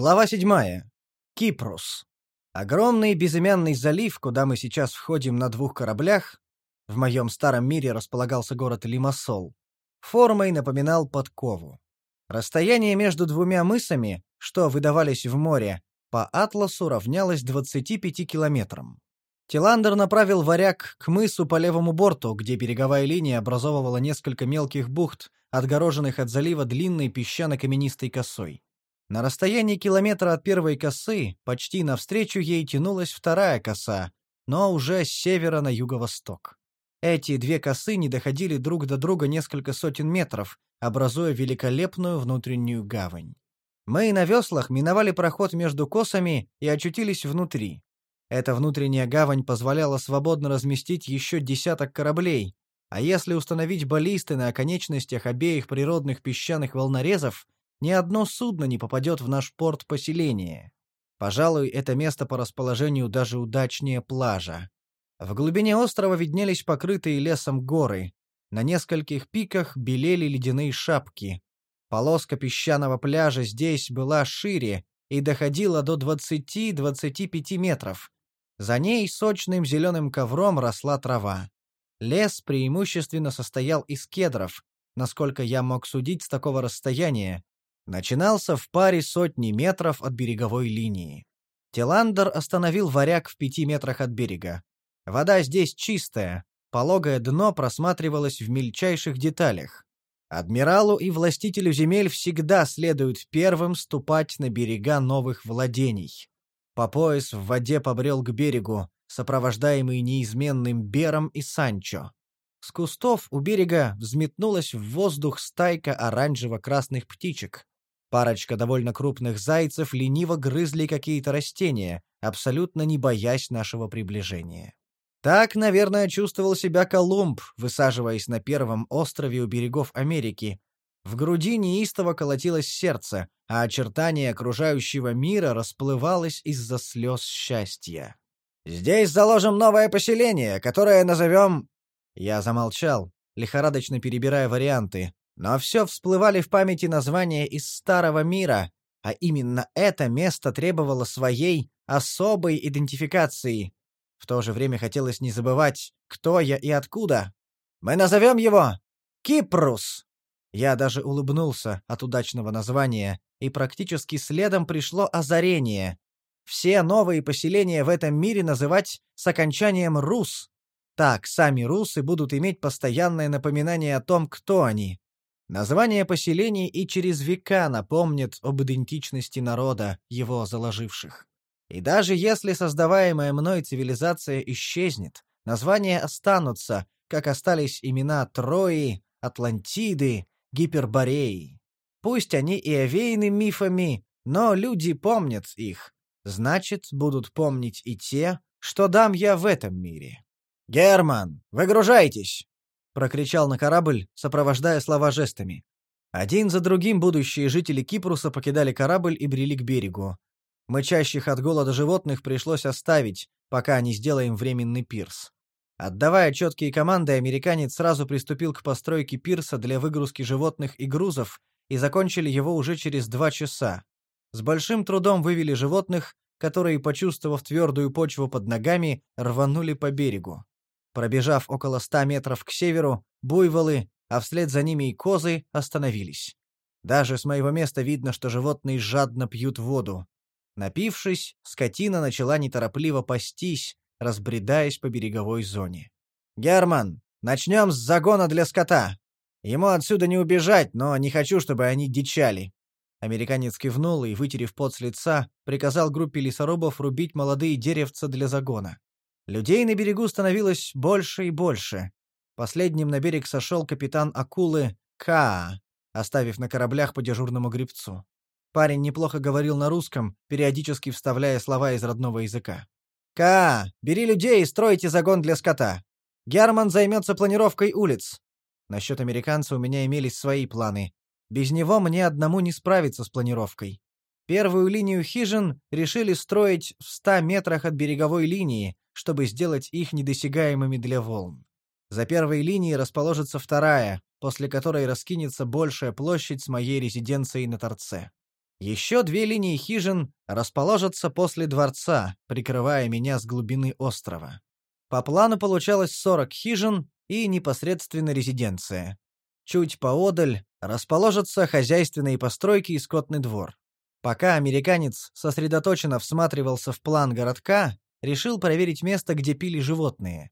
Глава седьмая. Кипрус. Огромный безымянный залив, куда мы сейчас входим на двух кораблях, в моем старом мире располагался город Лимассол, формой напоминал подкову. Расстояние между двумя мысами, что выдавались в море, по атласу равнялось 25 километрам. Тиландер направил варяг к мысу по левому борту, где береговая линия образовывала несколько мелких бухт, отгороженных от залива длинной песчано-каменистой косой. На расстоянии километра от первой косы, почти навстречу ей тянулась вторая коса, но уже с севера на юго-восток. Эти две косы не доходили друг до друга несколько сотен метров, образуя великолепную внутреннюю гавань. Мы на веслах миновали проход между косами и очутились внутри. Эта внутренняя гавань позволяла свободно разместить еще десяток кораблей, а если установить баллисты на оконечностях обеих природных песчаных волнорезов, ни одно судно не попадет в наш порт поселения. Пожалуй, это место по расположению даже удачнее плажа. В глубине острова виднелись покрытые лесом горы. На нескольких пиках белели ледяные шапки. Полоска песчаного пляжа здесь была шире и доходила до 20-25 метров. За ней сочным зеленым ковром росла трава. Лес преимущественно состоял из кедров, насколько я мог судить с такого расстояния, начинался в паре сотни метров от береговой линии. Тиландер остановил варяг в пяти метрах от берега. Вода здесь чистая, пологое дно просматривалось в мельчайших деталях. Адмиралу и властителю земель всегда следует первым ступать на берега новых владений. По пояс в воде побрел к берегу, сопровождаемый неизменным Бером и Санчо. С кустов у берега взметнулась в воздух стайка оранжево-красных птичек. Парочка довольно крупных зайцев лениво грызли какие-то растения, абсолютно не боясь нашего приближения. Так, наверное, чувствовал себя Колумб, высаживаясь на первом острове у берегов Америки. В груди неистово колотилось сердце, а очертание окружающего мира расплывалось из-за слез счастья. «Здесь заложим новое поселение, которое назовем...» Я замолчал, лихорадочно перебирая варианты, но все всплывали в памяти названия из Старого мира, а именно это место требовало своей особой идентификации. В то же время хотелось не забывать, кто я и откуда. Мы назовем его Кипрус. Я даже улыбнулся от удачного названия, и практически следом пришло озарение. Все новые поселения в этом мире называть с окончанием «рус». Так сами русы будут иметь постоянное напоминание о том, кто они. Название поселений и через века напомнит об идентичности народа, его заложивших. И даже если создаваемая мной цивилизация исчезнет, названия останутся, как остались имена Трои, Атлантиды, Гипербореи. Пусть они и овеяны мифами, но люди помнят их. Значит, будут помнить и те, что дам я в этом мире. «Герман, выгружайтесь!» — прокричал на корабль, сопровождая слова жестами. Один за другим будущие жители Кипруса покидали корабль и брели к берегу. Мычащих от голода животных пришлось оставить, пока не сделаем временный пирс. Отдавая четкие команды, американец сразу приступил к постройке пирса для выгрузки животных и грузов, и закончили его уже через два часа. С большим трудом вывели животных, которые, почувствовав твердую почву под ногами, рванули по берегу. Пробежав около ста метров к северу, буйволы, а вслед за ними и козы, остановились. Даже с моего места видно, что животные жадно пьют воду. Напившись, скотина начала неторопливо пастись, разбредаясь по береговой зоне. «Герман, начнем с загона для скота. Ему отсюда не убежать, но не хочу, чтобы они дичали». Американец кивнул и, вытерев пот с лица, приказал группе лесорубов рубить молодые деревца для загона. Людей на берегу становилось больше и больше. Последним на берег сошел капитан акулы Каа, оставив на кораблях по дежурному гребцу. Парень неплохо говорил на русском, периодически вставляя слова из родного языка. «Каа, бери людей и стройте загон для скота. Герман займется планировкой улиц». Насчет американца у меня имелись свои планы. Без него мне одному не справиться с планировкой. Первую линию хижин решили строить в ста метрах от береговой линии, чтобы сделать их недосягаемыми для волн. За первой линией расположится вторая, после которой раскинется большая площадь с моей резиденцией на торце. Еще две линии хижин расположатся после дворца, прикрывая меня с глубины острова. По плану получалось 40 хижин и непосредственно резиденция. Чуть поодаль расположатся хозяйственные постройки и скотный двор. Пока американец сосредоточенно всматривался в план городка, решил проверить место, где пили животные.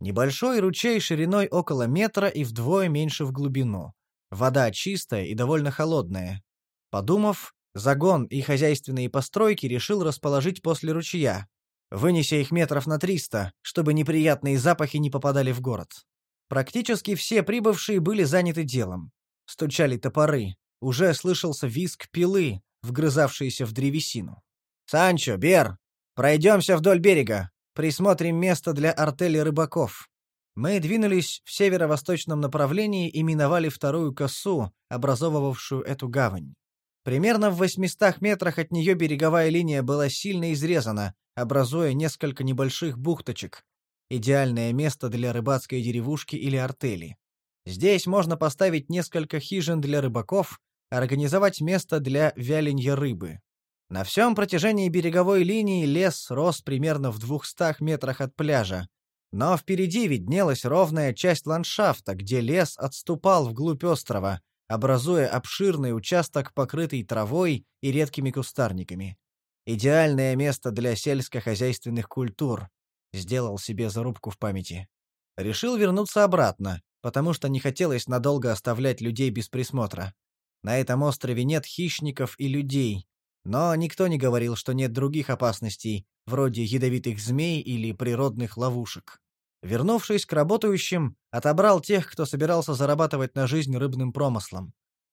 Небольшой ручей шириной около метра и вдвое меньше в глубину. Вода чистая и довольно холодная. Подумав, загон и хозяйственные постройки решил расположить после ручья, вынеся их метров на триста, чтобы неприятные запахи не попадали в город. Практически все прибывшие были заняты делом. Стучали топоры, уже слышался визг пилы, вгрызавшиеся в древесину. «Санчо, Бер, пройдемся вдоль берега, присмотрим место для артели рыбаков». Мы двинулись в северо-восточном направлении и миновали вторую косу, образовывавшую эту гавань. Примерно в 800 метрах от нее береговая линия была сильно изрезана, образуя несколько небольших бухточек. Идеальное место для рыбацкой деревушки или артели. Здесь можно поставить несколько хижин для рыбаков, организовать место для вяленья рыбы. На всем протяжении береговой линии лес рос примерно в 200 метрах от пляжа, но впереди виднелась ровная часть ландшафта, где лес отступал вглубь острова, образуя обширный участок, покрытый травой и редкими кустарниками. Идеальное место для сельскохозяйственных культур. Сделал себе зарубку в памяти. Решил вернуться обратно, потому что не хотелось надолго оставлять людей без присмотра. На этом острове нет хищников и людей, но никто не говорил, что нет других опасностей, вроде ядовитых змей или природных ловушек. Вернувшись к работающим, отобрал тех, кто собирался зарабатывать на жизнь рыбным промыслом.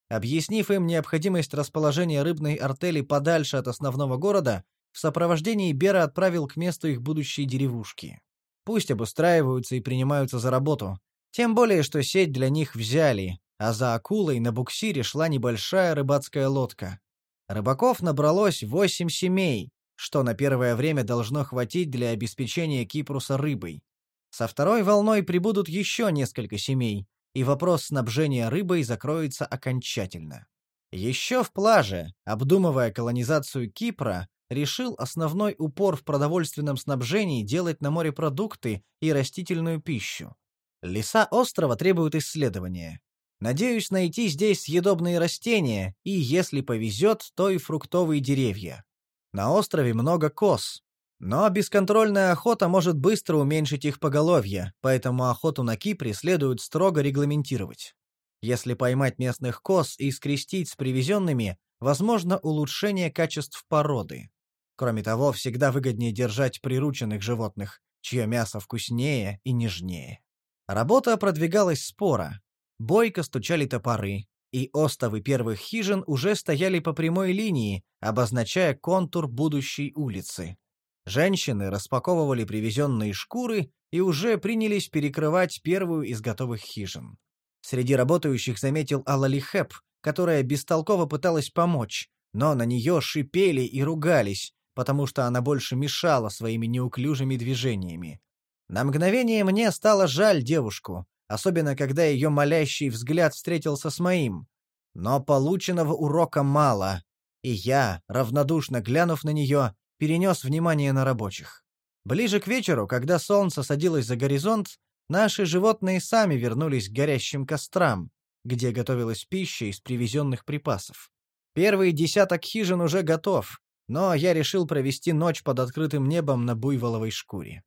Объяснив им необходимость расположения рыбной артели подальше от основного города, в сопровождении Бера отправил к месту их будущей деревушки. Пусть обустраиваются и принимаются за работу. Тем более, что сеть для них взяли, а за акулой на буксире шла небольшая рыбацкая лодка. Рыбаков набралось восемь семей, что на первое время должно хватить для обеспечения Кипруса рыбой. Со второй волной прибудут еще несколько семей, и вопрос снабжения рыбой закроется окончательно. Еще в плаже, обдумывая колонизацию Кипра, решил основной упор в продовольственном снабжении делать на морепродукты и растительную пищу. Леса острова требуют исследования. Надеюсь найти здесь съедобные растения и, если повезет, то и фруктовые деревья. На острове много коз, но бесконтрольная охота может быстро уменьшить их поголовье, поэтому охоту на Кипре следует строго регламентировать. Если поймать местных коз и скрестить с привезенными, возможно улучшение качеств породы. Кроме того, всегда выгоднее держать прирученных животных, чье мясо вкуснее и нежнее. Работа продвигалась споро, Бойко стучали топоры, и остовы первых хижин уже стояли по прямой линии, обозначая контур будущей улицы. Женщины распаковывали привезенные шкуры и уже принялись перекрывать первую из готовых хижин. Среди работающих заметил Алалихеп, которая бестолково пыталась помочь, но на нее шипели и ругались, потому что она больше мешала своими неуклюжими движениями. На мгновение мне стало жаль девушку, особенно когда ее молящий взгляд встретился с моим. Но полученного урока мало, и я, равнодушно глянув на нее, перенес внимание на рабочих. Ближе к вечеру, когда солнце садилось за горизонт, наши животные сами вернулись к горящим кострам, где готовилась пища из привезенных припасов. Первый десяток хижин уже готов, но я решил провести ночь под открытым небом на буйволовой шкуре.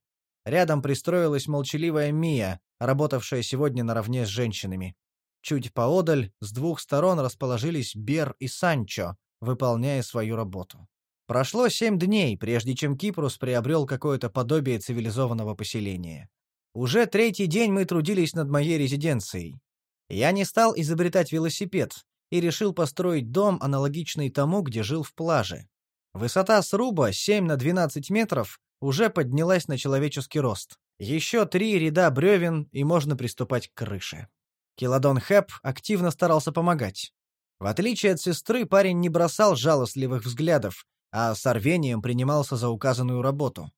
Рядом пристроилась молчаливая Мия, работавшая сегодня наравне с женщинами. Чуть поодаль, с двух сторон расположились Бер и Санчо, выполняя свою работу. Прошло семь дней, прежде чем Кипрус приобрел какое-то подобие цивилизованного поселения. Уже третий день мы трудились над моей резиденцией. Я не стал изобретать велосипед и решил построить дом, аналогичный тому, где жил в плаже. Высота сруба 7 на 12 метров уже поднялась на человеческий рост. Еще три ряда бревен, и можно приступать к крыше. Киладон Хэп активно старался помогать. В отличие от сестры, парень не бросал жалостливых взглядов, а с рвением принимался за указанную работу.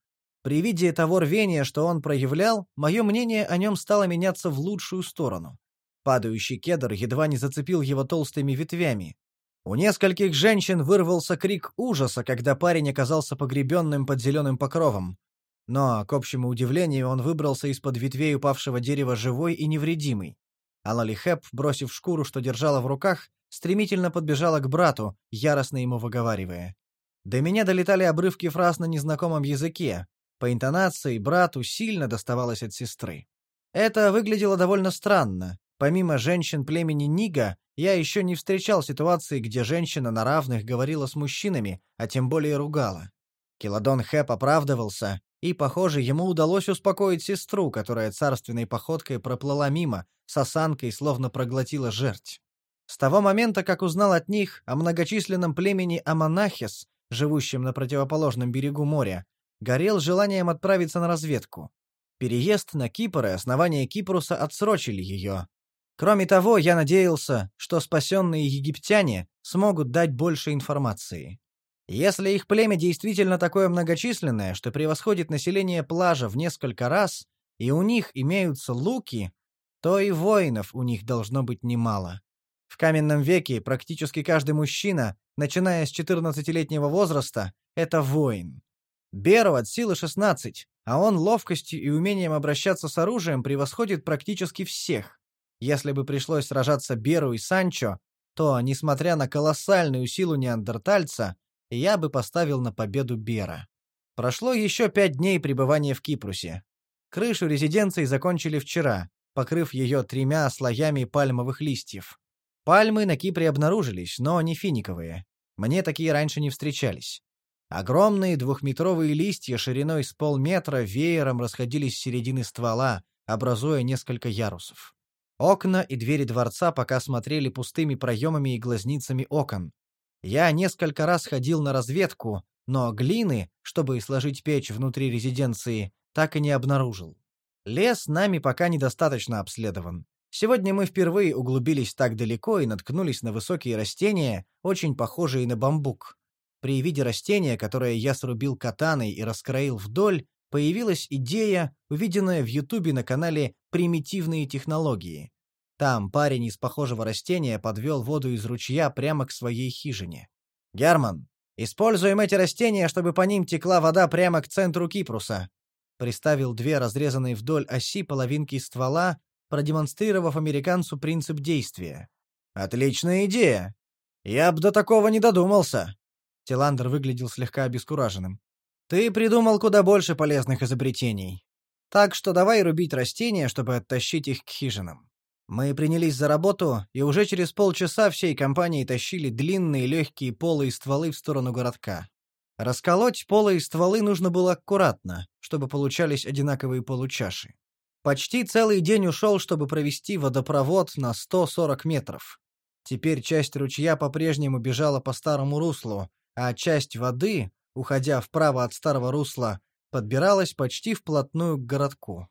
При виде того рвения, что он проявлял, мое мнение о нем стало меняться в лучшую сторону. Падающий кедр едва не зацепил его толстыми ветвями. У нескольких женщин вырвался крик ужаса, когда парень оказался погребенным под зеленым покровом. Но, к общему удивлению, он выбрался из-под ветвей упавшего дерева живой и невредимый. Алалихеп, бросив шкуру, что держала в руках, стремительно подбежала к брату, яростно ему выговаривая. До меня долетали обрывки фраз на незнакомом языке. По интонации брату сильно доставалось от сестры. Это выглядело довольно странно. Помимо женщин племени Нига, я еще не встречал ситуации, где женщина на равных говорила с мужчинами, а тем более ругала. Киладон Хэп оправдывался, и, похоже, ему удалось успокоить сестру, которая царственной походкой проплыла мимо, с осанкой словно проглотила жерть. С того момента, как узнал от них о многочисленном племени Аманахес, живущем на противоположном берегу моря, горел желанием отправиться на разведку. Переезд на Кипр и основание Кипруса отсрочили ее. Кроме того, я надеялся, что спасенные египтяне смогут дать больше информации. Если их племя действительно такое многочисленное, что превосходит население плажа в несколько раз, и у них имеются луки, то и воинов у них должно быть немало. В каменном веке практически каждый мужчина, начиная с 14-летнего возраста, это воин. Беру от силы 16, а он ловкостью и умением обращаться с оружием превосходит практически всех. Если бы пришлось сражаться Беру и Санчо, то, несмотря на колоссальную силу неандертальца, я бы поставил на победу Бера. Прошло еще пять дней пребывания в Кипрусе. Крышу резиденции закончили вчера, покрыв ее тремя слоями пальмовых листьев. Пальмы на Кипре обнаружились, но не финиковые. Мне такие раньше не встречались. Огромные двухметровые листья шириной с полметра веером расходились с середины ствола, образуя несколько ярусов. Окна и двери дворца пока смотрели пустыми проемами и глазницами окон, я несколько раз ходил на разведку, но глины, чтобы сложить печь внутри резиденции, так и не обнаружил. Лес нами пока недостаточно обследован. Сегодня мы впервые углубились так далеко и наткнулись на высокие растения, очень похожие на бамбук. При виде растения, которое я срубил катаной и раскроил вдоль, появилась идея, увиденная в Ютубе на канале «Примитивные технологии». Там парень из похожего растения подвел воду из ручья прямо к своей хижине. «Герман, используем эти растения, чтобы по ним текла вода прямо к центру Кипруса». Приставил две разрезанные вдоль оси половинки ствола, продемонстрировав американцу принцип действия. «Отличная идея! Я бы до такого не додумался!» Тиландер выглядел слегка обескураженным. «Ты придумал куда больше полезных изобретений. Так что давай рубить растения, чтобы оттащить их к хижинам. Мы принялись за работу, и уже через полчаса всей компанией тащили длинные легкие полые стволы в сторону городка. Расколоть полые стволы нужно было аккуратно, чтобы получались одинаковые получаши. Почти целый день ушел, чтобы провести водопровод на 140 метров. Теперь часть ручья по-прежнему бежала по старому руслу, а часть воды, уходя вправо от старого русла, подбиралась почти вплотную к городку.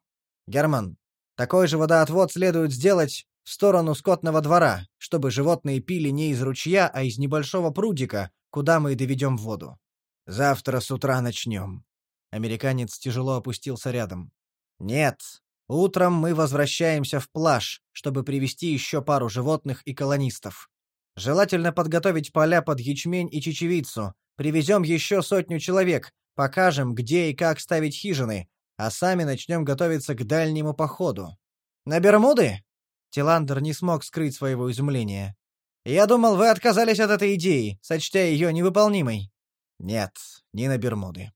«Герман, такой же водоотвод следует сделать в сторону скотного двора, чтобы животные пили не из ручья, а из небольшого прудика, куда мы доведем воду. Завтра с утра начнем. Американец тяжело опустился рядом. Нет, утром мы возвращаемся в плаж, чтобы привести еще пару животных и колонистов. Желательно подготовить поля под ячмень и чечевицу. Привезем еще сотню человек, покажем, где и как ставить хижины, а сами начнем готовиться к дальнему походу. На Бермуды? Тиландер не смог скрыть своего изумления. Я думал, вы отказались от этой идеи, сочтя ее невыполнимой. Нет, не на Бермуды.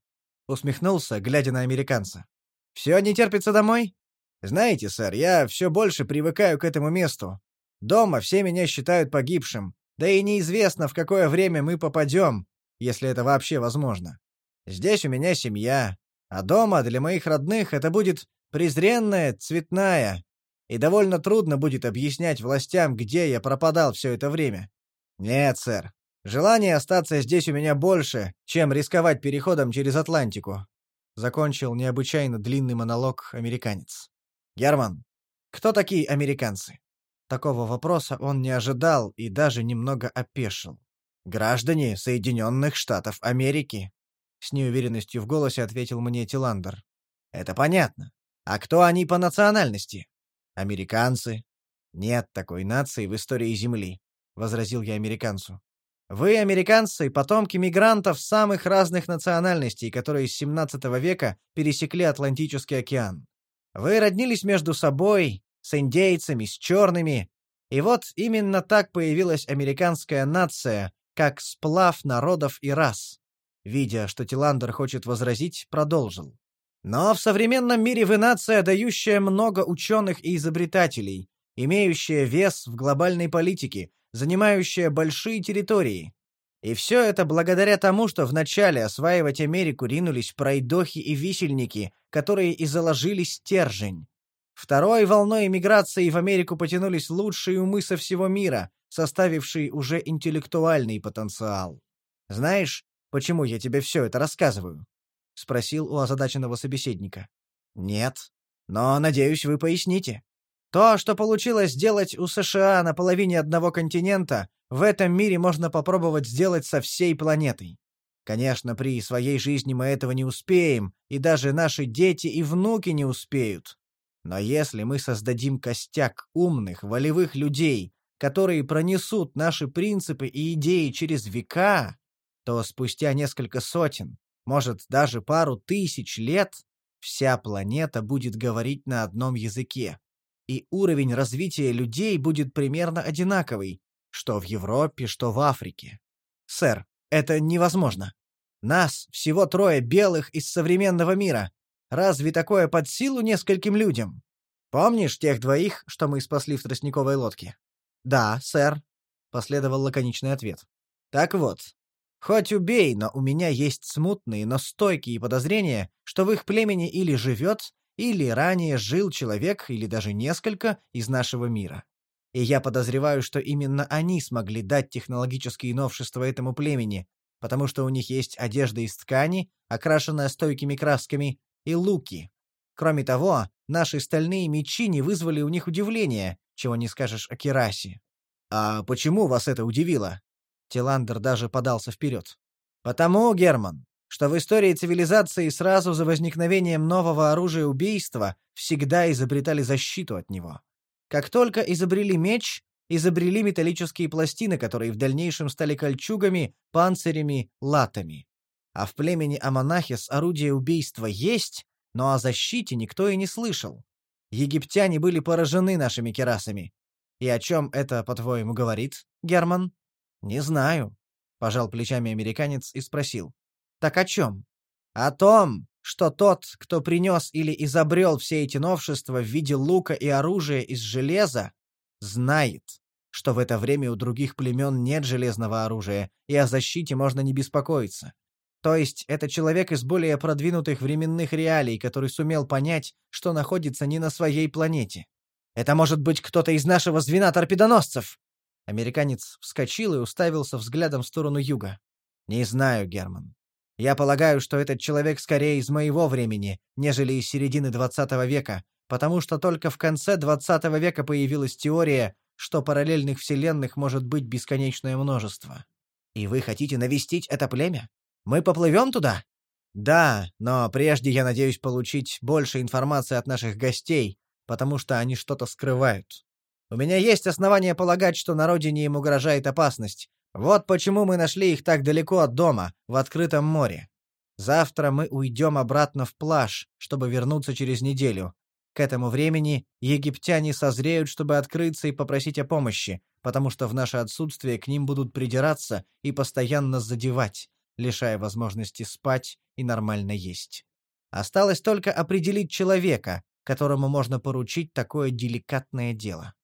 Усмехнулся, глядя на американца. Все не терпится домой? Знаете, сэр, я все больше привыкаю к этому месту. Дома все меня считают погибшим, да и неизвестно, в какое время мы попадем, если это вообще возможно. Здесь у меня семья, а дома для моих родных это будет презренная, цветная, и довольно трудно будет объяснять властям, где я пропадал все это время. Нет, сэр. Желание остаться здесь у меня больше, чем рисковать переходом через Атлантику. Закончил необычайно длинный монолог американец. Герман, кто такие американцы? Такого вопроса он не ожидал и даже немного опешил. Граждане Соединенных Штатов Америки. С неуверенностью в голосе ответил мне Тиландер. Это понятно. А кто они по национальности? Американцы. Нет такой нации в истории Земли, возразил я американцу. Вы, американцы, потомки мигрантов самых разных национальностей, которые с 17 века пересекли Атлантический океан. Вы роднились между собой, с индейцами, с черными, и вот именно так появилась американская нация, как сплав народов и рас. Видя, что Тиландер хочет возразить, продолжил. Но в современном мире вы нация, дающая много ученых и изобретателей, имеющая вес в глобальной политике, занимающая большие территории. И все это благодаря тому, что вначале осваивать Америку ринулись пройдохи и висельники, которые и заложили стержень. Второй волной эмиграции в Америку потянулись лучшие умы со всего мира, составившие уже интеллектуальный потенциал. Знаешь, почему я тебе все это рассказываю? — спросил у озадаченного собеседника. «Нет. Но, надеюсь, вы поясните. То, что получилось сделать у США на половине одного континента, в этом мире можно попробовать сделать со всей планетой. Конечно, при своей жизни мы этого не успеем, и даже наши дети и внуки не успеют. Но если мы создадим костяк умных, волевых людей, которые пронесут наши принципы и идеи через века, то спустя несколько сотен, может, даже пару тысяч лет, вся планета будет говорить на одном языке. И уровень развития людей будет примерно одинаковый, что в Европе, что в Африке. Сэр, это невозможно. Нас всего трое белых из современного мира. Разве такое под силу нескольким людям? Помнишь тех двоих, что мы спасли в тростниковой лодке? Да, сэр, последовал лаконичный ответ. Так вот, Хоть убей, но у меня есть смутные, но стойкие подозрения, что в их племени или живет, или ранее жил человек, или даже несколько из нашего мира. И я подозреваю, что именно они смогли дать технологические новшества этому племени, потому что у них есть одежда из ткани, окрашенная стойкими красками, и луки. Кроме того, наши стальные мечи не вызвали у них удивления, чего не скажешь о Керасе. А почему вас это удивило? Тиландер даже подался вперед. «Потому, Герман, что в истории цивилизации сразу за возникновением нового оружия убийства всегда изобретали защиту от него. Как только изобрели меч, изобрели металлические пластины, которые в дальнейшем стали кольчугами, панцирями, латами. А в племени Аманахис орудие убийства есть, но о защите никто и не слышал. Египтяне были поражены нашими керасами. И о чем это, по-твоему, говорит, Герман? «Не знаю», — пожал плечами американец и спросил. «Так о чем?» «О том, что тот, кто принес или изобрел все эти новшества в виде лука и оружия из железа, знает, что в это время у других племен нет железного оружия, и о защите можно не беспокоиться. То есть это человек из более продвинутых временных реалий, который сумел понять, что находится не на своей планете. Это может быть кто-то из нашего звена торпедоносцев, Американец вскочил и уставился взглядом в сторону юга. «Не знаю, Герман. Я полагаю, что этот человек скорее из моего времени, нежели из середины двадцатого века, потому что только в конце двадцатого века появилась теория, что параллельных вселенных может быть бесконечное множество. И вы хотите навестить это племя? Мы поплывем туда? Да, но прежде я надеюсь получить больше информации от наших гостей, потому что они что-то скрывают. У меня есть основания полагать, что на родине им угрожает опасность. Вот почему мы нашли их так далеко от дома, в открытом море. Завтра мы уйдем обратно в плаж, чтобы вернуться через неделю. К этому времени египтяне созреют, чтобы открыться и попросить о помощи, потому что в наше отсутствие к ним будут придираться и постоянно задевать, лишая возможности спать и нормально есть. Осталось только определить человека, которому можно поручить такое деликатное дело.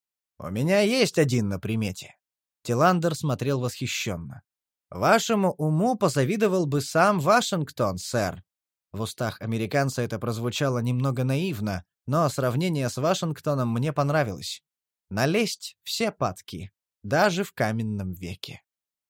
«У меня есть один на примете». Тиландер смотрел восхищенно. «Вашему уму позавидовал бы сам Вашингтон, сэр». В устах американца это прозвучало немного наивно, но сравнение с Вашингтоном мне понравилось. Налезть все падки, даже в каменном веке.